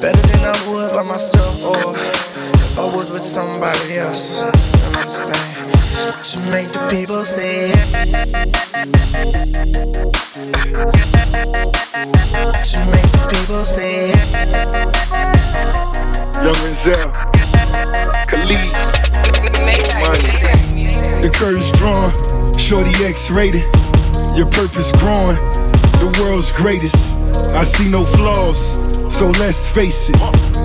Better than I would by myself, or if I was with somebody else. You understand? She make the people say yeah. She make the people say yeah. Young Renzel, Khalid, Money. The curtain's drawn, shorty X-rated. Your purpose growing, the world's greatest. I see no flaws, so let's face it.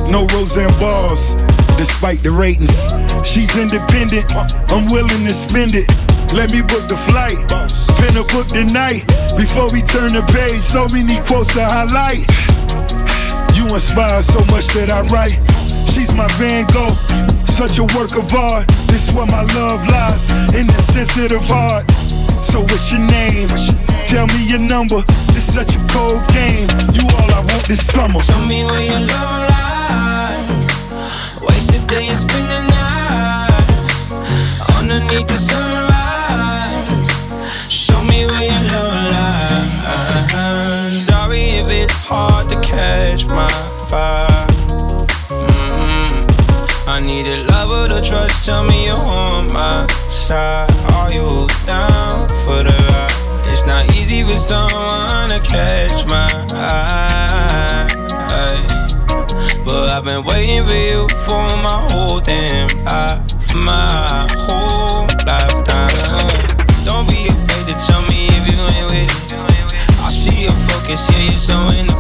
No Roseanne Barrs, despite the ratings. She's independent, I'm willing to spend it. Let me book the flight, finna book the night. Before we turn the page, so many quotes to highlight. You inspire so much that I write. She's my Van Gogh, such a work of art. This is where my love lies, in the sensitive heart. So what's your name? Tell me your number. This is such a cold game. You all I want this summer. Tell me where your love lies. Waste a day and spend the night underneath the sunrise. Show me where your love lies. Sorry if it's hard to catch my vibe. Mm-mm. I need a lover to trust. Tell me you're on my side. Someone to catch my eye. But I've been waiting for you for my whole damn life, my whole lifetime. Don't be afraid to tell me if you ain't with it. I see your focus, yeah, you're so independent.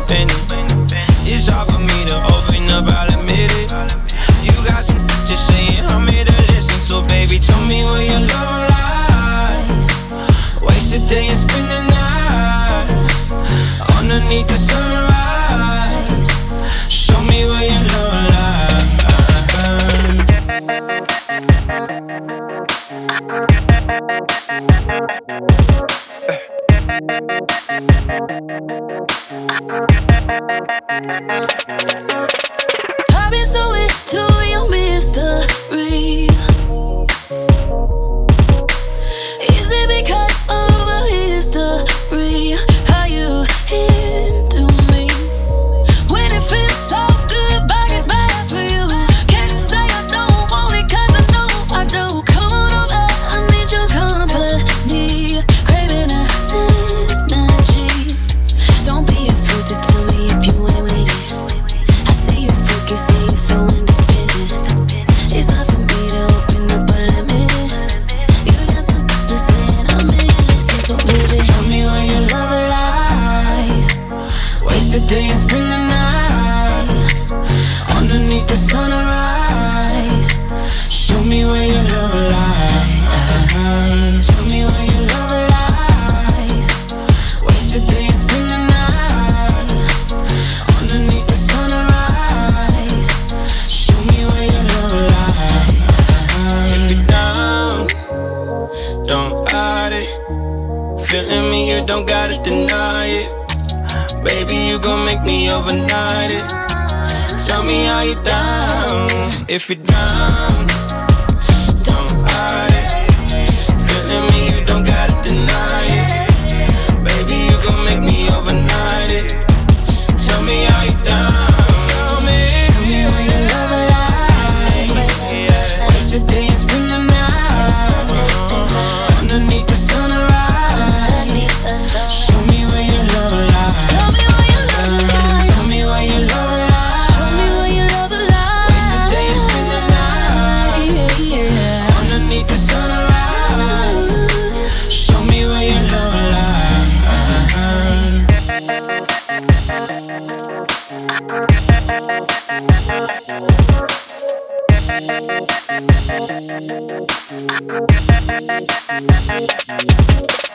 I've been so into your A and spend the night underneath the sunrise. Show me where your love lies. Tell me where your love lies. Waste day and spend the night underneath the sunrise. Show me where your love lies. If you're down, don't hide it. Feeling me, you don't gotta deny it. Baby, you gon' make me overnight it. Tell me how you down. If you're down, Thank you.